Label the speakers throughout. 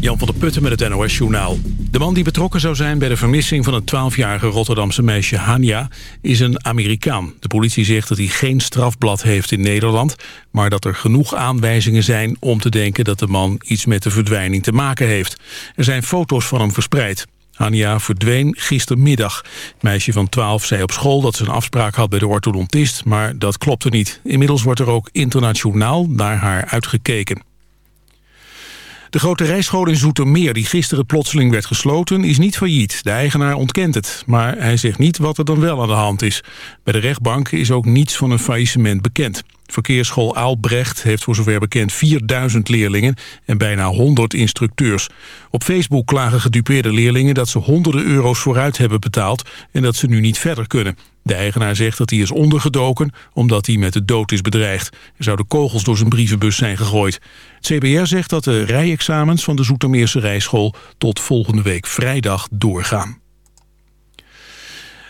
Speaker 1: Jan van der Putten met het NOS-journaal. De man die betrokken zou zijn bij de vermissing van het 12-jarige Rotterdamse meisje Hania is een Amerikaan. De politie zegt dat hij geen strafblad heeft in Nederland, maar dat er genoeg aanwijzingen zijn om te denken dat de man iets met de verdwijning te maken heeft. Er zijn foto's van hem verspreid. Hania verdween gistermiddag. Het meisje van 12 zei op school dat ze een afspraak had bij de orthodontist, maar dat klopte niet. Inmiddels wordt er ook internationaal naar haar uitgekeken. De grote rijschool in Zoetermeer, die gisteren plotseling werd gesloten, is niet failliet. De eigenaar ontkent het, maar hij zegt niet wat er dan wel aan de hand is. Bij de rechtbank is ook niets van een faillissement bekend. Verkeersschool Aalbrecht heeft voor zover bekend 4000 leerlingen en bijna 100 instructeurs. Op Facebook klagen gedupeerde leerlingen dat ze honderden euro's vooruit hebben betaald en dat ze nu niet verder kunnen. De eigenaar zegt dat hij is ondergedoken omdat hij met de dood is bedreigd. Er zouden kogels door zijn brievenbus zijn gegooid. Het CBR zegt dat de rijexamens van de Zoetermeerse rijschool tot volgende week vrijdag doorgaan.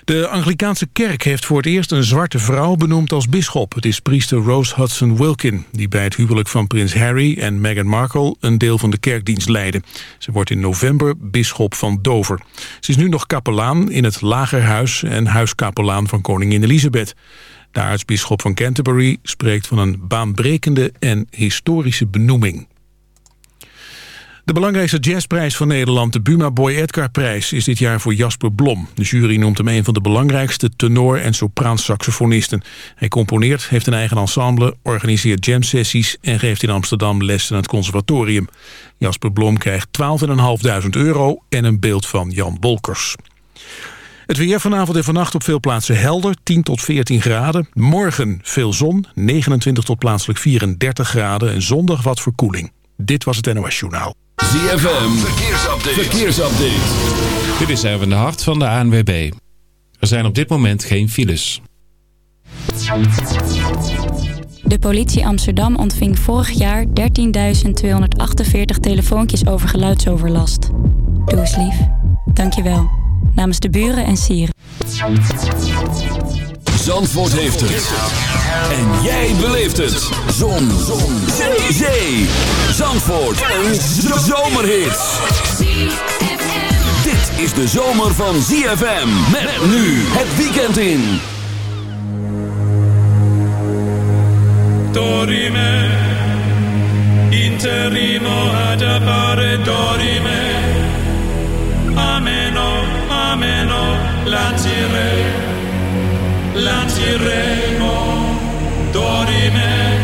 Speaker 1: De Anglikaanse kerk heeft voor het eerst een zwarte vrouw benoemd als bisschop. Het is priester Rose Hudson Wilkin, die bij het huwelijk van prins Harry en Meghan Markle een deel van de kerkdienst leidde. Ze wordt in november bisschop van Dover. Ze is nu nog kapelaan in het Lagerhuis en huiskapelaan van koningin Elizabeth. De aartsbisschop van Canterbury spreekt van een baanbrekende en historische benoeming. De belangrijkste jazzprijs van Nederland, de Buma Boy Edgar prijs, is dit jaar voor Jasper Blom. De jury noemt hem een van de belangrijkste tenor- en sopraansaxofonisten. Hij componeert, heeft een eigen ensemble, organiseert jamsessies en geeft in Amsterdam les aan het conservatorium. Jasper Blom krijgt 12.500 euro en een beeld van Jan Wolkers. Het weer vanavond en vannacht op veel plaatsen helder, 10 tot 14 graden. Morgen veel zon, 29 tot plaatselijk 34 graden en zondag wat verkoeling. Dit was het NOS Journaal.
Speaker 2: ZFM, verkeersupdate. verkeersupdate.
Speaker 3: Dit is even de hart van de ANWB. Er zijn op dit moment geen files.
Speaker 4: De politie Amsterdam ontving vorig jaar 13.248 telefoontjes over geluidsoverlast. Doe eens lief. Dankjewel. Namens de buren en sieren.
Speaker 2: Zandvoort heeft het. En jij beleeft het. Zon. Zon. Zee. Zandvoort. Een zomerhit. Dit is de zomer van ZFM. Met nu het weekend in.
Speaker 5: Dorime. Interimo ad appare dorime. Ameno, ameno, lancire. lanciremo dorime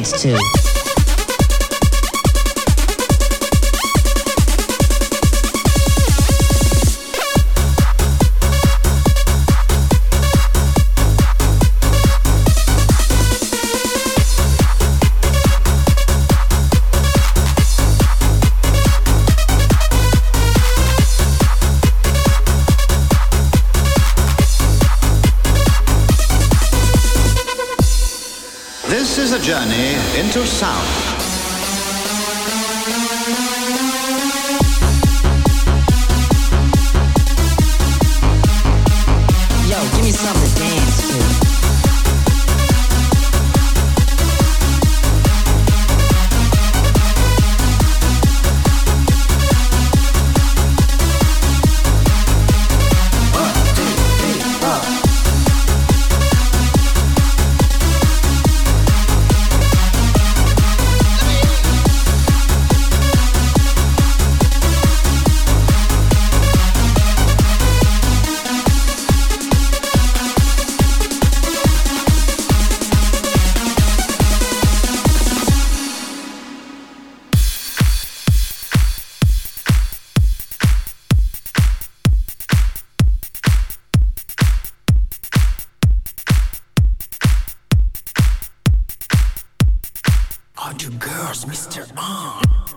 Speaker 6: It's to. into sound.
Speaker 7: Mr. On.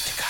Speaker 2: Antarctica.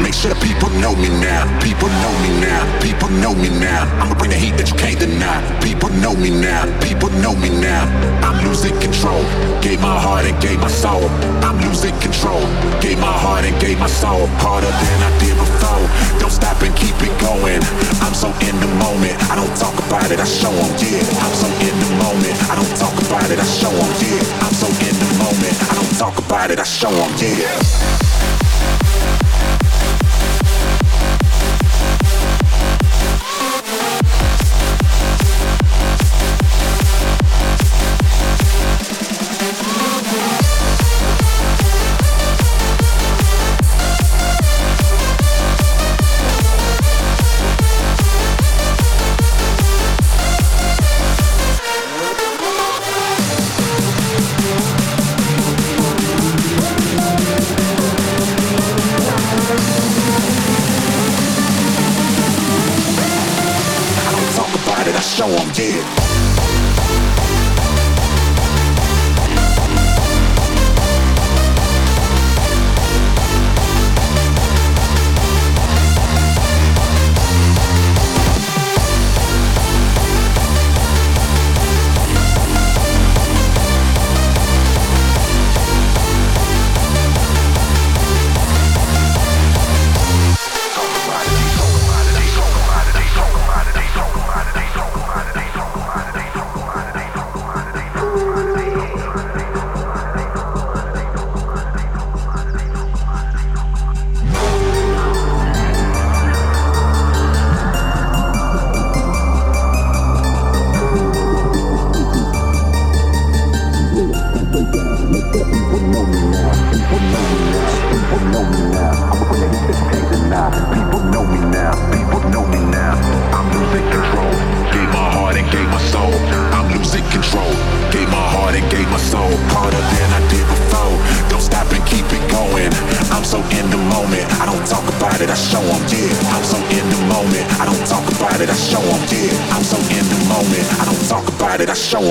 Speaker 8: Make sure the people know me now. People know me now. People know me now. I'ma bring the heat that you can't deny. People know me now. People know me now. I'm losing control. Gave my heart and gave my soul. I'm losing control. Gave my heart and gave my soul. Harder than I did before. Don't stop and keep it going. I'm so in the moment. I don't talk about it, I show 'em. Yeah, I'm so in the moment. I don't talk about it, I show 'em. Yeah, I'm so in the moment. I don't talk about it, I show 'em, yeah.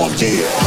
Speaker 8: I'm
Speaker 2: dead.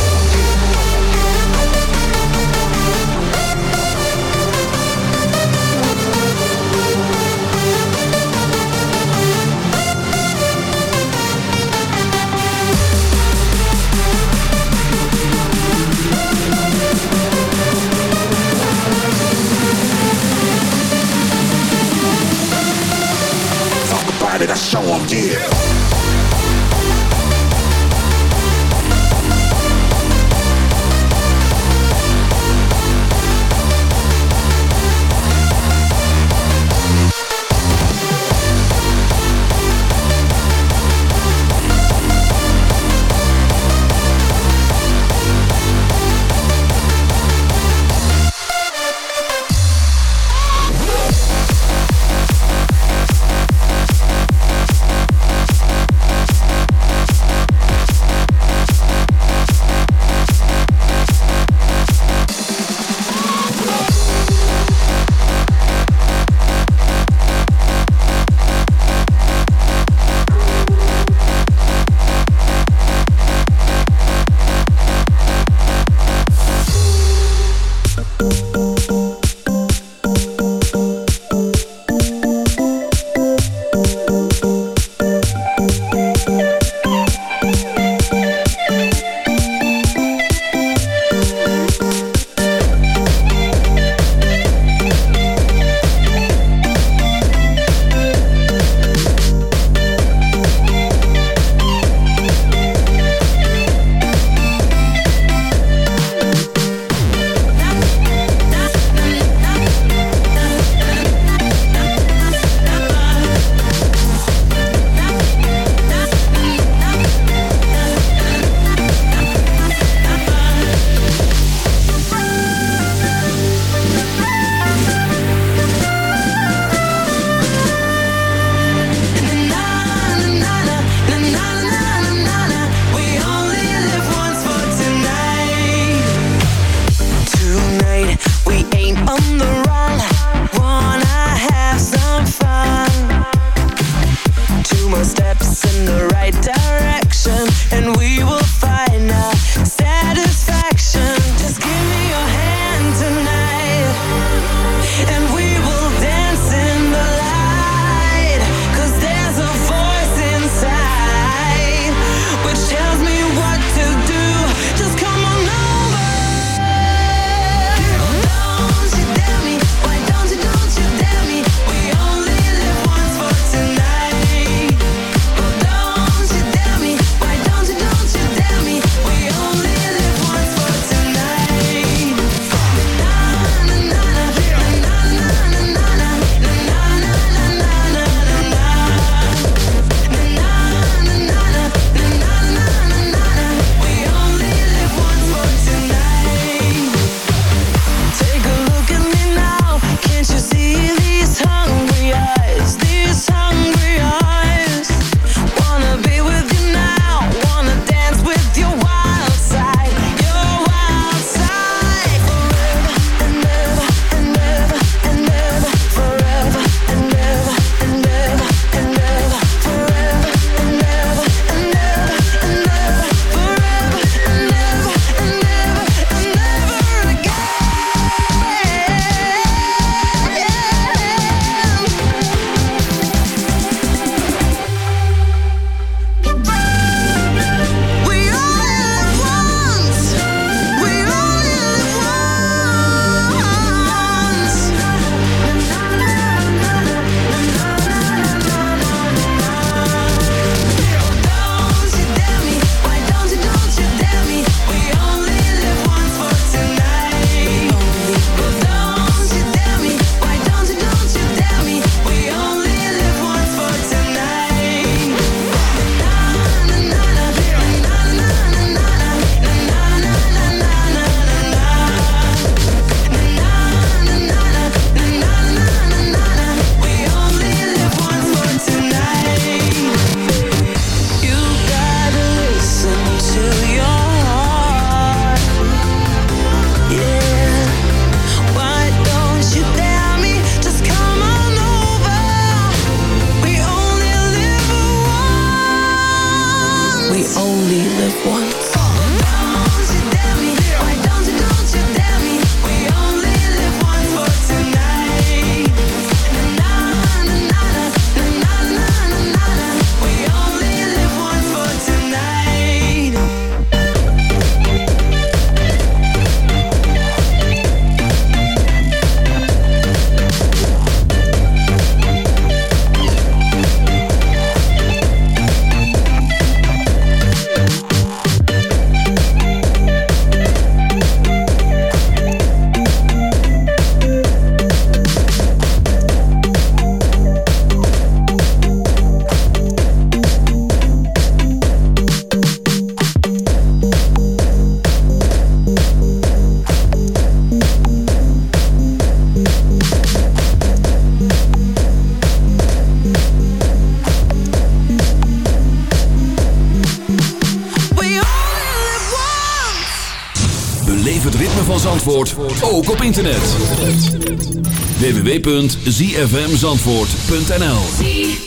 Speaker 2: www.zfmzandvoort.nl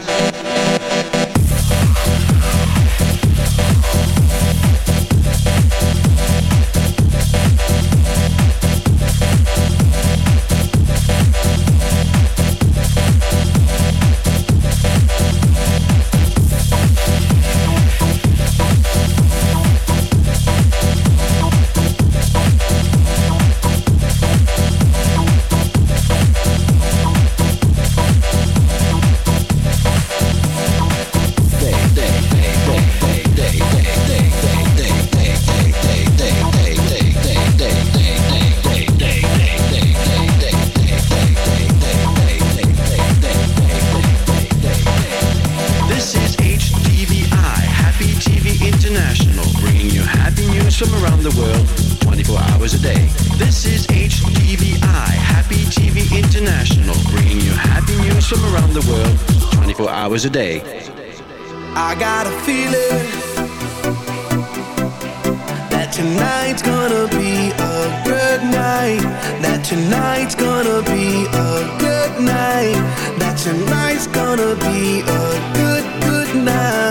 Speaker 9: A day.
Speaker 10: I got a feeling that tonight's gonna be a good night. That tonight's gonna be a good night. That tonight's gonna be a good, good night.